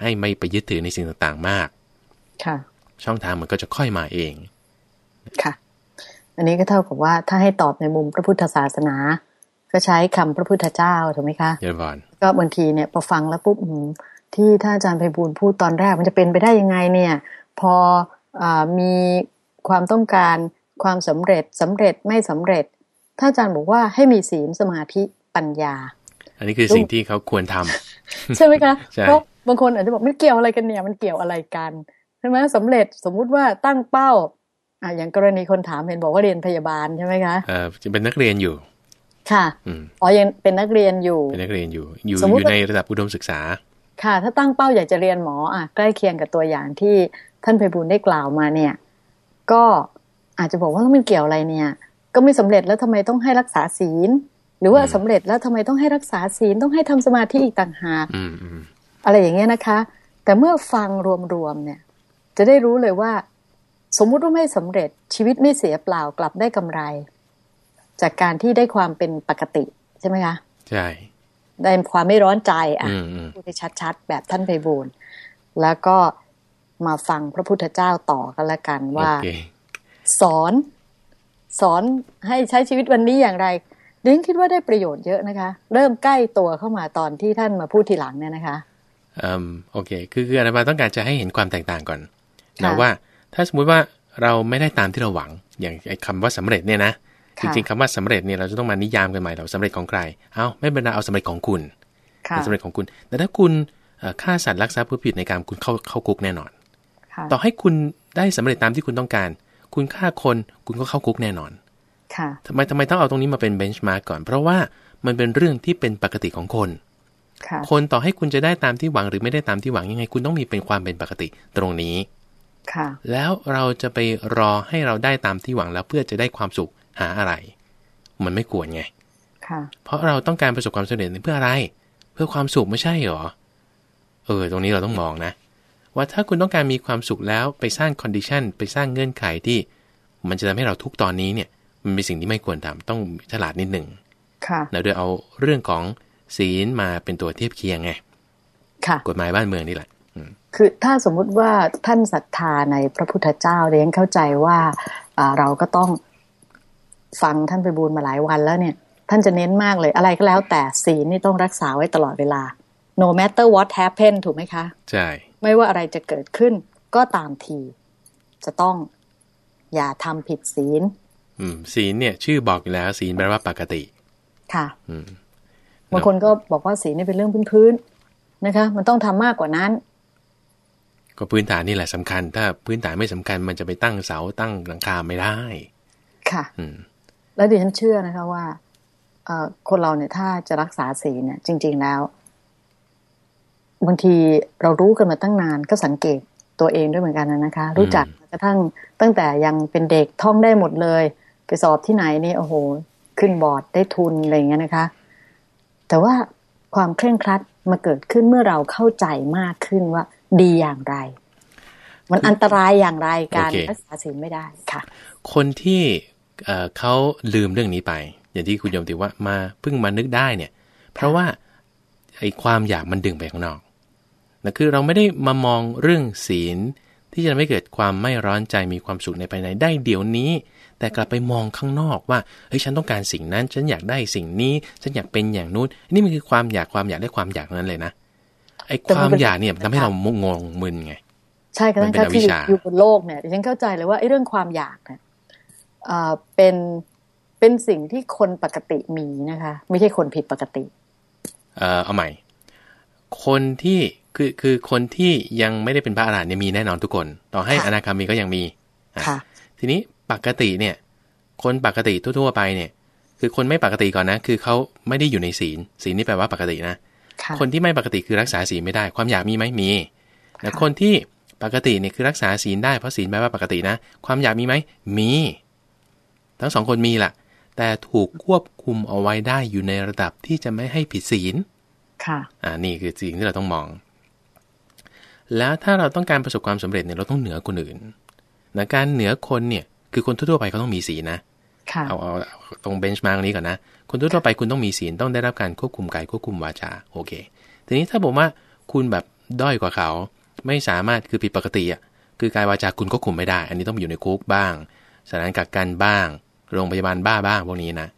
ให้ไม่ไปยึดถือในสิ่งต่างๆมาก ค่ะ ช่องทางมันก็จะค่อยมาเอง ค่ะ อันนี้ก็เท่ากับว่าถ้าให้ตอบในมุมพระพุทธศาสนา ก็ใช้คำพระพุทธเจ้าถูกไหมคะเยบอนก็บางทีเนี่ยพอฟังแล้วปุ๊บที่ท่านอาจารย์ไพบูลพูดตอนแรกมันจะเป็นไปได้ยังไงเนี่ย พออมีความต้องการความสำเร็จสำเร็จไม่สำเร็จท่านอาจารย์บอกว่าให้มีศีลสมาธิปัญญา อันนี้คือสิ่งที่เขาควรทำใช่ไหมคะเพราะบางคนอาจจะบอกไม่เกี่ยวอะไรกันเนี่ย มันเกี่ยวอะไรกันใช่ไหมสำเร็จสมมุติว่าตั้งเป้า อ่าอย่างกรณีคนถามเห็นบอกว่าเรียนพยาบาลใช่ไหมคะเออจะเป็นนักเรียนอยู่ ค่ะอ๋อยังเป็นนักเรียนอยู่ เป็นนักเรียนอยู่ อยู่อยู่ในระดับอุดมศึกษา ค่ะ ถ้าตั้งเป้าอยากจะเรียนหมออะใกล้เคียงกับตัวอย่างที่ท่านไพบูลได้กล่าวมาเนี่ย ก็อาจจะบอกว่าแล้วมันเกี่ยวอะไรเนี่ย ก็ไม่สำเร็จแล้วทำไมต้องให้รักษาศีล หรือว่าสำเร็จแล้วทำไมต้องให้รักษาศีลต้องให้ทำสมาธิอีกต่างหากอะไรอย่างเงี้ยนะคะ แต่เมื่อฟังรวมๆเนี่ย จะได้รู้เลยว่า สมมุติว่าไม่สำเร็จชีวิตไม่เสียเปล่ากลับได้กำไร จากการที่ได้ความเป็นปกติใช่ไหมคะใช่ได้ความไม่ร้อนใจอะพูดให้ชัดๆ แบบท่านไพบูลแล้วก็มาฟังพระพุทธเจ้าต่อกันละกันว่า okay. สอนสอนให้ใช้ชีวิตวันนี้อย่างไรดิฉันคิดว่าได้ประโยชน์เยอะนะคะ เริ่มใกล้ตัวเข้ามาตอนที่ท่านมาพูดทีหลังเนี่ยนะคะอืมโอเค คือคืออาจารย์ต้องการจะให้เห็นความแตกต่างก่อนนะว่า ถ้าสมมุติว่าเราไม่ได้ตามที่เราหวัง อย่างไอ้คำว่าสำเร็จเนี่ยนะ จริงๆคำว่าสำเร็จเนี่ยเราจะต้องมานิยามกันใหม่เราสำเร็จของใคร เอาไม่เป็นไรเอาสำเร็จของคุณสำเร็จของคุณ แต่ถ้าคุณฆ่าสัตว์รักทรัพย์ผู้ผิดในการคุณเข้าเข้าคุกแน่นอน ต่อให้คุณได้สำเร็จตามที่คุณต้องการ คุณฆ่าคนคุณก็เข้าคุกแน่นอนทำไมทำไมต้องเอาตรงนี้มาเป็นเบนช์มาร์กก่อน เพราะว่ามันเป็นเรื่องที่เป็นปกติของคน คนต่อให้คุณจะได้ตามที่หวังหรือไม่ได้ตามที่หวังยังไง คุณต้องมีเป็นความเป็นปกติตรงนี้ แล้วเราจะไปรอให้เราได้ตามที่หวังแล้วเพื่อจะได้ความสุขหาอะไร มันไม่ควรไงเพราะเราต้องการประสบความสำเร็จเพื่ออะไร เพื่อความสุขไม่ใช่หรอ เออ ตรงนี้เราต้องมองนะ ว่าถ้าคุณต้องการมีความสุขแล้วไปสร้าง condition ไปสร้างเงื่อนไขที่ มันจะทำให้เราทุกข์ตอนนี้เนี่ยมันเป็นสิ่งที่ไม่ควรทำต้องฉลาดนิดหนึ่งค่ะแล้วโดยเอาเรื่องของศีลมาเป็นตัวเทียบเคียงไงค่ะกฎหมายบ้านเมืองนี่แหละ คือถ้าสมมุติว่าท่านศรัทธาในพระพุทธเจ้าเรียนเข้าใจว่าเราก็ต้องฟังท่านไปบูลมาหลายวันแล้วเนี่ย ท่านจะเน้นมากเลย อะไรก็แล้วแต่ศีลนี่ต้องรักษาไว้ตลอดเวลา no matter what happen ถูกไหมคะ ใช่ ไม่ว่าอะไรจะเกิดขึ้น ก็ตามที จะต้องอย่าทำผิดศีล อืม ศีลเนี่ย ชื่อบอกอยู่แล้ว ศีลแปลว่าปกติ ค่ะ อืมบางคนก็บอกว่าศีลนี่เป็นเรื่องพื้นๆนะคะ มันต้องทำมากกว่านั้น ก็พื้นฐานนี่แหละสำคัญ ถ้าพื้นฐานไม่สำคัญมันจะไปตั้งเสาตั้งหลังคาไม่ได้ ค่ะ อืม แล้วดิฉันเชื่อนะคะว่าเอ่อคนเราเนี่ยถ้าจะรักษาศีลเนี่ย จริง ๆแล้ว บางทีเรารู้กันมาตั้งนานก็สังเกตตัวเองด้วยเหมือนกันนะคะ รู้จักกระทั่งตั้งแต่ยังเป็นเด็กท่องได้หมดเลย ไปสอบที่ไหนนี่โอ้โห ขึ้นบอร์ดได้ทุนอะไรอย่างเงี้ยนะคะ แต่ว่าความเคร่งครัดมาเกิดขึ้นเมื่อเราเข้าใจมากขึ้นว่า ดีอย่างไร มันอันตรายอย่างไรการโอเครักษาศีลไม่ได้ค่ะ คนที่เอ่อเขาลืมเรื่องนี้ไป อย่างที่คุณโยมติว่ามาเพิ่งมานึกได้เนี่ย เพราะว่าไอ้ความอยากมันดึงไปข้างนอกนะคือเราไม่ได้มามองเรื่องศีลที่จะทำให้เกิดความไม่ร้อนใจมีความสุขในภายในได้เดี๋ยวนี้ แต่กลับไปมองข้างนอกว่าเฮ้ยฉันต้องการสิ่งนั้น ฉันอยากได้สิ่งนี้ ฉันอยากเป็นอย่างนู้นนี่มันคือความอยากความอยากได้ความอยากนั้นเลยนะ ไอ้ความอยากเนี่ยมันทำให้เรางงงมึนไง ใช่ค่ะมันท่านเป็นคะที่อวิชชาอยู่บนโลกเนี่ยดิฉันเข้าใจเลยว่าไอ้เรื่องความอยากเนี่ยเอ่อเป็นเป็นสิ่งที่คนปกติมีนะคะ ไม่ใช่คนผิดปกติ เอ่อเอาใหม่ คนที่คือคือคนที่ยังไม่ได้เป็นพระอรหันต์เนี่ยมีแน่นอนทุกคน ต่อให้ค่ะอนาคามีก็ยังมีอะค่ะทีนี้ปกติเนี่ย คนปกติทั่วๆไปเนี่ย คือคนไม่ปกติก่อนนะ คือเขาไม่ได้อยู่ในศีลศีลนี่แปลว่าปกตินะ ค่ะคนที่ไม่ปกติคือรักษาศีลไม่ได้ ความอยากมีไหมมีแต่ค่ะคนที่ปกติเนี่ยคือรักษาศีลได้เพราะศีลแปลว่าปกตินะ ความอยากมีไหมมี ทั้งสองคนมีแหละแต่ถูกควบคุมเอาไว้ได้อยู่ในระดับที่จะไม่ให้ผิดศีล ค่ะ อ่า นี่คือสิ่งที่เราต้องมอง แล้วถ้าเราต้องการประสบความสำเร็จเนี่ยเราต้องเหนือคนอื่นนะการเหนือคนเนี่ย คือคนทั่วๆไปเขาต้องมีศีลนะค่ะ เอาเอาตรงเบนช์มาร์กนี้ก่อนนะ คนทั่วไปคุณต้องมีศีลต้องได้รับการควบคุมกายควบคุมวาจาโอเค ทีนี้ถ้าบอกว่าคุณแบบด้อยกว่าเขา ไม่สามารถคือผิดปกติอะคือกายวาจาคุณควบคุมไม่ได้ อันนี้ต้องไปอยู่ในคุกบ้างสถานกักกันบ้าง โรงพยาบาลบ้าบ้างพวกนี้นะ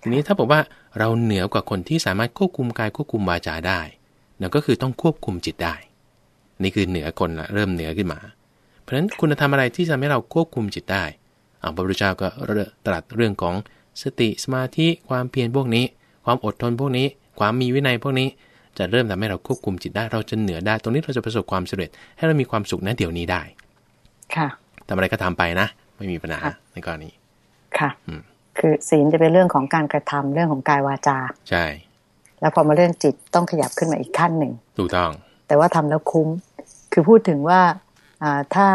ทีนี้ถ้าบอกว่าเราเหนือกว่าคนที่สามารถควบคุมกายควบคุมวาจาได้นั่นก็คือต้องควบคุมจิตได้ นี่คือเหนือคนละเริ่มเหนือขึ้นมา เพราะฉะนั้นคุณธรรมอะไรที่จะให้เราควบคุมจิตได้ อ่าพระพุทธเจ้าก็ตรัสเรื่องของสติสมาธิความเพียรพวกนี้ ความอดทนพวกนี้ ความมีวินัยพวกนี้ จะเริ่มทำให้เราควบคุมจิตได้เราจะเหนือได้ ตรงนี้เราจะประสบความสำเร็จ ให้เรามีความสุขนะเดี๋ยวนี้ได้ ค่ะทำอะไรก็ทำไปนะ ไม่มีปัญหาค่ะในกรณีค่ะอืมคือศีลจะเป็นเรื่องของการกระทำเรื่องของกายวาจา ใช่ แล้วพอมาเรื่องจิตต้องขยับขึ้นมาอีกขั้นหนึ่งถูกต้อง แต่ว่าทำแล้วคุ้ม คือพูดถึงว่าอ่าถ้า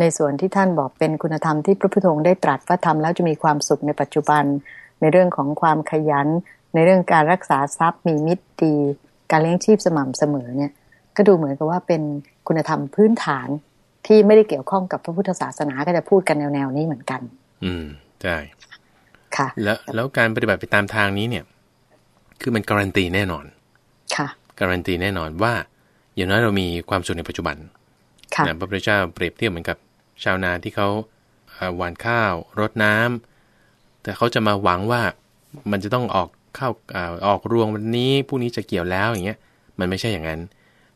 ในส่วนที่ท่านบอกเป็นคุณธรรมที่พระพุทธองค์ได้ตรัสว่าทำแล้วจะมีความสุขในปัจจุบัน ในเรื่องของความขยัน ในเรื่องการรักษาทรัพย์มีมิตรดี การเลี้ยงชีพสม่ำเสมอเนี่ยก็ดูเหมือนกับว่าเป็นคุณธรรมพื้นฐานที่ไม่ได้เกี่ยวข้องกับพระพุทธศาสนาก็จะพูดกันแนวๆนี้เหมือนกัน อืมใช่ค่ะ แล้วแล้วการปฏิบัติไปตามทางนี้เนี่ย คือมันการันตีแน่นอน ค่ะ การันตีแน่นอนว่าอย่างน้อยเรามีความสุขในปัจจุบันค่ะนะพระพุทธเจ้าเปรียบเทียบเหมือนกับ ชาวนาที่เขาหว่านข้าวรดน้ำแต่เขาจะมาหวังว่ามันจะต้องออกข้าวออกรวงวันนี้พรุ่งนี้จะเกี่ยวแล้วอย่างเงี้ยมันไม่ใช่อย่างนั้น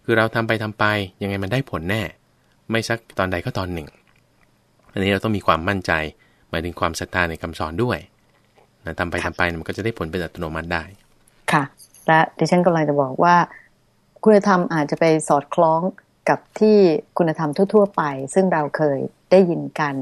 คือเราทำไปทำไปยังไงมันได้ผลแน่ ไม่สักตอนใดก็ตอนหนึ่ง อันนี้เราต้องมีความมั่นใจหมายถึงความศรัทธาในคำสอนด้วยนะทำไปทำไปมันก็จะได้ผลเป็นอัตโนมัติได้ ค่ะ และดิฉันกำลังจะบอกว่า คุณธรรมอาจจะไปสอดคล้อง กับที่คุณธรรมทั่ว ๆ ไป ซึ่งเราเคยได้ยินกัน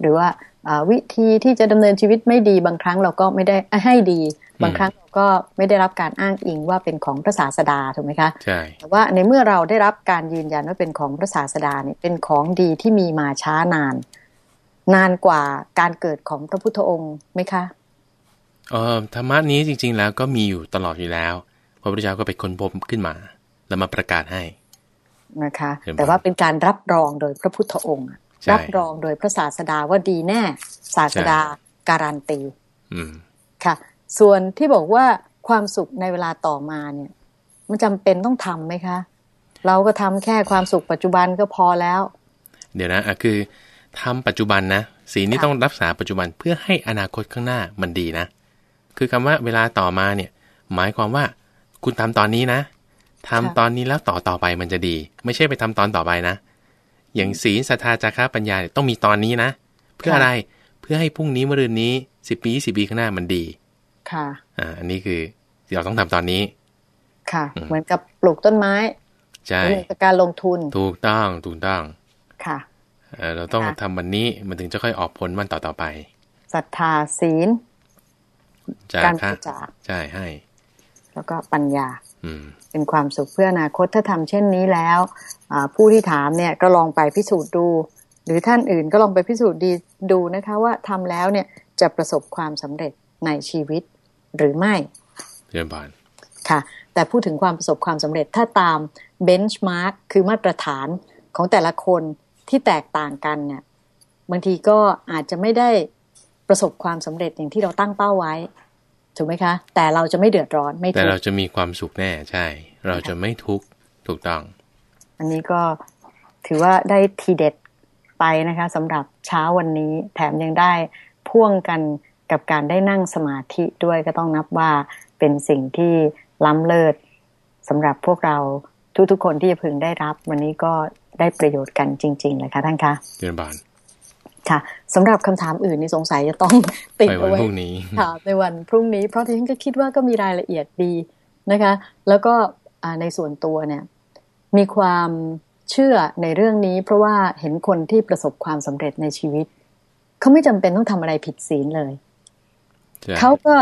หรือว่าอ่าวิธีที่จะดำเนินชีวิตไม่ดีบางครั้งเราก็ไม่ได้ให้ดี บางครั้งเราก็ไม่ได้รับการอ้างอิงว่าเป็นของพระศาสดาถูกไหมคะใช่แต่ว่าในเมื่อเราได้รับการยืนยันว่าเป็นของพระศาสดาเนี่ยเป็นของดีที่มีมาช้านาน นานกว่าการเกิดของพระพุทธองค์ไหมคะเออธรรมะนี้จริง ๆ แล้วก็มีอยู่ตลอดอยู่แล้ว พระพุทธเจ้าก็ไปค้นพบขึ้นมา แล้วมาประกาศให้ นะคะเห็นไหมแต่ว่าเป็นการรับรองโดยพระพุทธองค์อะใช่รับรองโดยพระศาสดาว่าดีแน่ ศาสดาการันตีอืมค่ะ ส่วนที่บอกว่าความสุขในเวลาต่อมาเนี่ย มันจำเป็นต้องทำไหมคะ เราก็ทำแค่ความสุขปัจจุบันก็พอแล้ว เดี๋ยวนะอะคือทำปัจจุบันนะศีลนี่ค่ะต้องรักษาปัจจุบันเพื่อให้อนาคตข้างหน้ามันดีนะ คือคำว่าเวลาต่อมาเนี่ย หมายความว่าคุณทำตอนนี้นะ ทำค่ะตอนนี้แล้วต่อต่อไปมันจะดี ไม่ใช่ไปทำตอนต่อไปนะ อย่างศีลศรัทธาจาระปัญญาเนี่ยต้องมีตอนนี้นะ เพื่ออะไรเพื่อให้พรุ่งนี้มะรืนนี้สิบปีสิบปีข้างหน้ามันดี ค่ะอ่าอันนี้คือเราต้องทำตอนนี้ ค่ะอืมเหมือนกับปลูกต้นไม้ใช่เหมือนกับการลงทุนถูกต้องถูกต้องค่ะเอ่อเราต้องค่ะทำวันนี้มันถึงจะค่อยออกผลวันต่อต่อๆไปศรัทธาศีลจาการบคะริจาคใช่ให้ แล้วก็ปัญญา อืม เป็นความสุขเพื่ออนาคตถ้าทำเช่นนี้แล้วอ่าผู้ที่ถามเนี่ยก็ลองไปพิสูจน์ดู หรือท่านอื่นก็ลองไปพิสูจน์ดีดูนะคะว่าทำแล้วเนี่ยจะประสบความสำเร็จในชีวิตหรือไม่เรียนบานค่ะ แต่พูดถึงความประสบความสำเร็จถ้าตามเบนช์มาร์กคือมาตรฐานของแต่ละคนที่แตกต่างกันเนี่ยบางทีก็อาจจะไม่ได้ประสบความสำเร็จอย่างที่เราตั้งเป้าไว้ ถูกไหมคะ แต่เราจะไม่เดือดร้อนไม่แต่ทุกเราข์จะมีความสุขแน่ใช่ เราจะไม่ทุกข์ถูกต้อง อันนี้ก็ถือว่าได้ทีเด็ดไปนะคะสำหรับเช้าวันนี้แถมยังได้พ่วงกันกับการได้นั่งสมาธิด้วยก็ต้องนับว่าเป็นสิ่งที่ล้ำเลิศสำหรับพวกเราทุกๆคนที่จะพึงได้รับ วันนี้ก็ได้ประโยชน์กันจริง ๆ เลยค่ะท่านคะเรียนบาน ค่ะสำหรับคำถามอื่นนี่สงสัยจะต้องติดไปเอาวันไว้พรุ่งนี้ค่ะในวันพรุ่งนี้ เพราะที่ฉันก็คิดว่าก็มีรายละเอียดดีนะคะ แล้วก็อ่าในส่วนตัวเนี่ยมีความเชื่อในเรื่องนี้ เพราะว่าเห็นคนที่ประสบความสำเร็จในชีวิตเขาไม่จำเป็นต้องทำอะไรผิดศีลเลยใช่เขาก็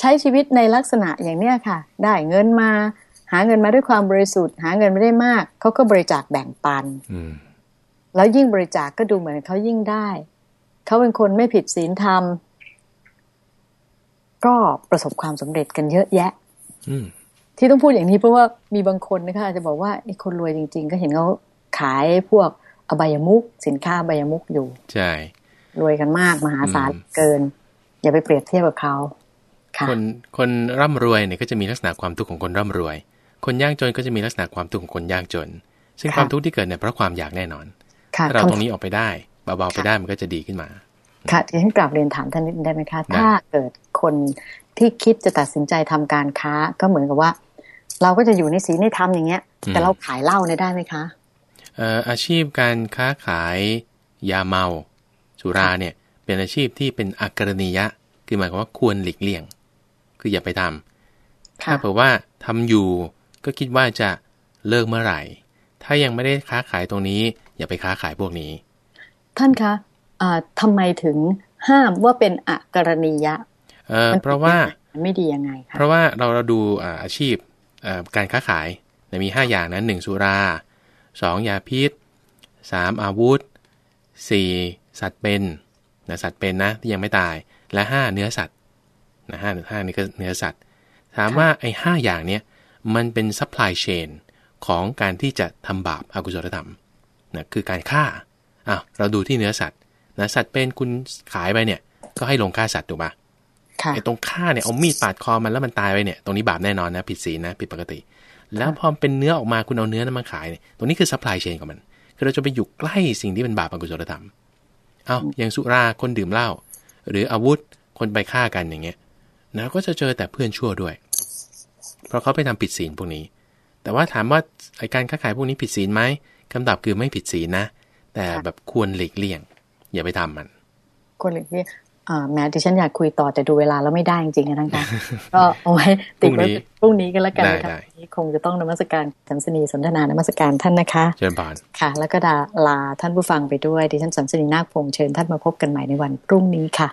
ใช้ชีวิตในลักษณะอย่างเนี้ยค่ะ ได้เงินมา หาเงินมาด้วยความบริสุทธิ์ หาเงินไม่ได้มากเขาก็บริจาคแบ่งปันอืม แล้วยิ่งบริจาคก็ดูเหมือนเขายิ่งได้ เขาเป็นคนไม่ผิดศีลธรรม ก็ประสบความสำเร็จกันเยอะแยะ อืมที่ต้องพูดอย่างนี้เพราะว่ามีบางคนนะคะอาจจะบอกว่าไอ้คนรวยจริง ๆ ก็เห็นเขาขายพวกอบายมุกสินค้าอบายมุกอยู่ ใช่ รวยกันมากมหาศาลอืมเกิน อย่าไปเปรียบเทียบกับเขาค่ะคนคนร่ำรวยเนี่ยก็จะมีลักษณะความทุกข์ของคนร่ำรวย คนยากจนก็จะมีลักษณะความทุกข์ของคนยากจน ซึ่งความทุกข์ที่เกิดเนี่ยเพราะความอยากแน่นอนค่ะ ถ้าเราคำตรงนี้ออกไปได้เบาๆไปได้มันก็จะดีขึ้นมา ค่ะที่ฉันกลับเรียนถามท่านนิดนึงได้ไหมคะได้ถ้าเกิดคนที่คิดจะตัดสินใจทำการค้าก็เหมือนกับว่า เราก็จะอยู่ในศีลในธรรมอย่างเงี้ย แต่เราขายเหล้าเนี่ยได้ไหมคะเอ่ออาชีพการค้าขายยาเมาสุราเนี่ย เป็นอาชีพที่เป็นอักรณียะ คือหมายความว่าควรหลีกเลี่ยง คืออย่าไปทำถ้าค่ะเผื่อว่าทำอยู่ก็คิดว่าจะเลิกเมื่อไหร่ ถ้ายังไม่ได้ค้าขายตรงนี้ อย่าไปค้าขายพวกนี้ ท่านคะอ่าทำไมถึงห้ามว่าเป็นอกรณียะเอ่อมันเพราะว่ามันไม่ดียังไงคะเพราะว่าเราเราดูอ่าอาชีพอ่าการค้าขายเนี่ยมี 5 อย่างนะหนึ่งสุรา 2 ยาพิษ 3 อาวุธ 4 สัตว์เป็นนะสัตว์เป็นนะที่ยังไม่ตายและ 5 เนื้อสัตว์นะห้าห้านี่ก็เนื้อสัตว์ ถามว่าไอ้ห้าอย่างเนี้ยมันเป็น supply chain ของการที่จะทำบาปอกุศลธรรม นะคือการฆ่าอ้าวเราดูที่เนื้อสัตว์นะสัตว์เป็นคุณขายไปเนี่ย ก็ให้ลงฆ่าสัตว์ถูกปะค่ะไอ้ตรงฆ่าเนี่ยเอามีดปาดคอมันแล้วมันตายไปเนี่ยตรงนี้บาปแน่นอนนะผิดศีลนะผิดปกติ แล้วพอเป็นเนื้อออกมาคุณเอาเนื้อนั้นมาขายเนี่ยตรงนี้คือ supply chain ของมัน คือเราจะไปอยู่ใกล้สิ่งที่เป็นบาปอกุศลธรรมเอาอย่างสุราคนดื่มเหล้าหรืออาวุธคนไปฆ่ากันอย่างเงี้ยนะก็จะเจอแต่เพื่อนชั่วด้วย เพราะเขาไปทำผิดศีลพวกนี้ แต่ว่าถามว่าไอการค้าขายพวกนี้ผิดศีลไหม คำตอบคือไม่ผิดศีลนะ แต่แบบควรหลีกเลี่ยง อย่าไปทำมันคนหลีกเลี่ยงอ่าแม้ที่ฉันอยากคุยต่อแต่ดูเวลาแล้วไม่ได้จริงๆนะท่านคะก็เอาไว้ติดไว้พรุ่งนี้พรุ่งนี้กันแล้วกันได้นะคะได้วันนี้คงจะต้องนมัสการสัมสนีสนทนานมัสการท่านนะคะเชิญบานค่ะ แล้วก็ดาลาท่านผู้ฟังไปด้วยดิฉันสัมสนีนาคพงษ์เชิญท่านมาพบกันใหม่ในวันพรุ่งนี้ค่ะ